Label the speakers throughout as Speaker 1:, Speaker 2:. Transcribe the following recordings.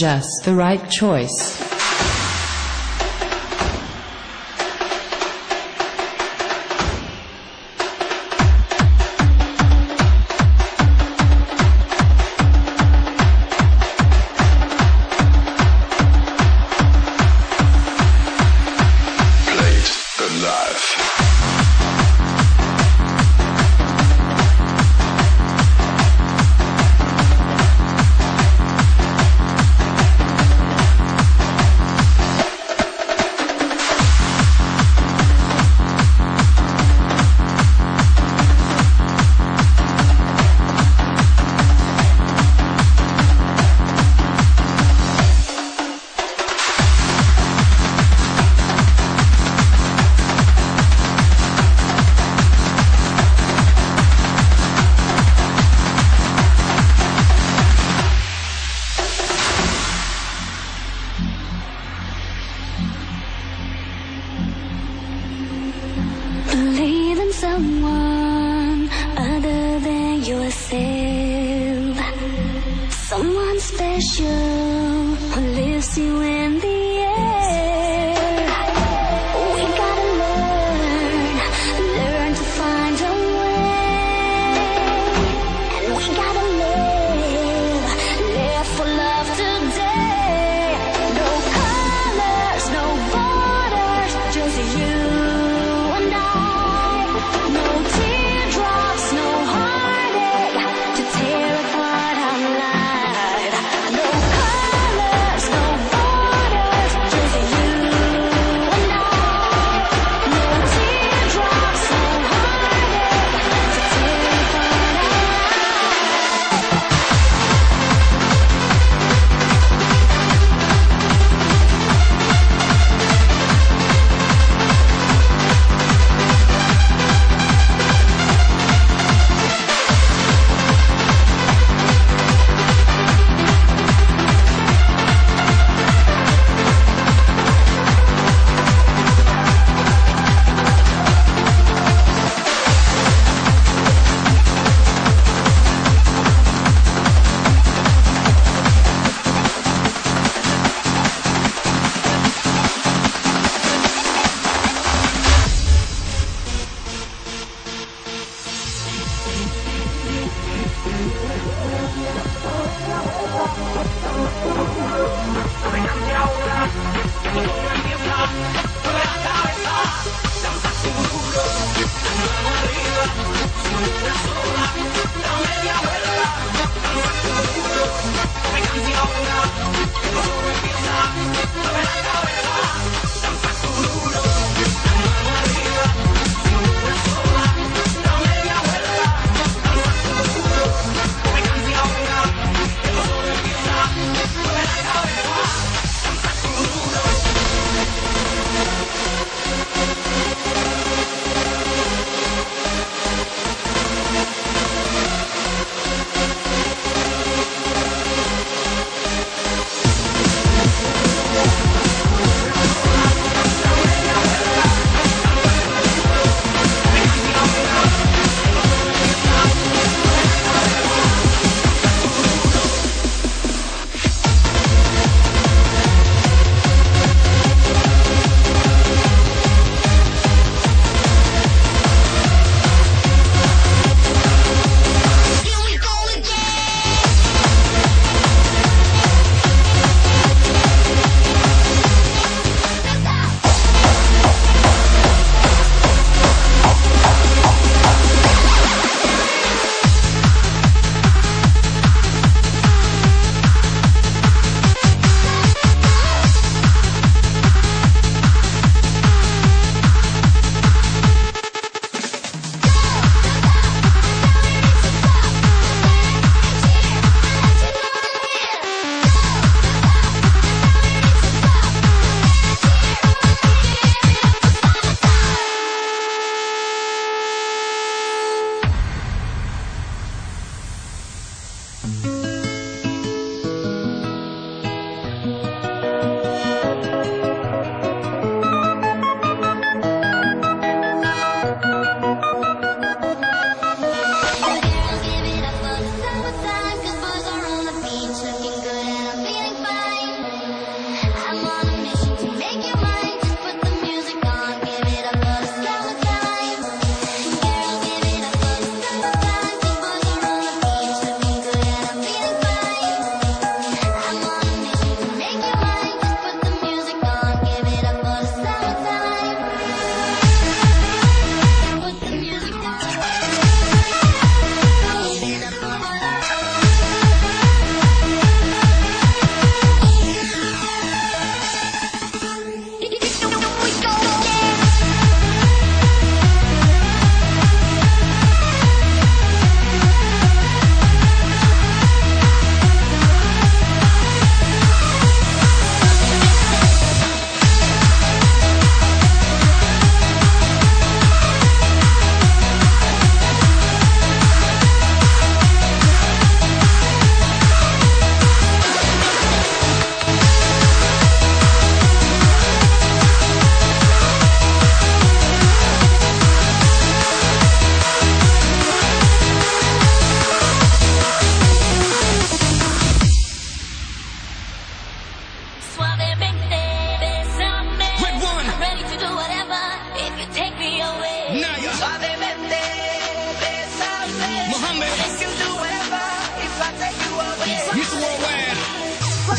Speaker 1: just the right choice.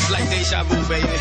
Speaker 1: Like deja vu, baby.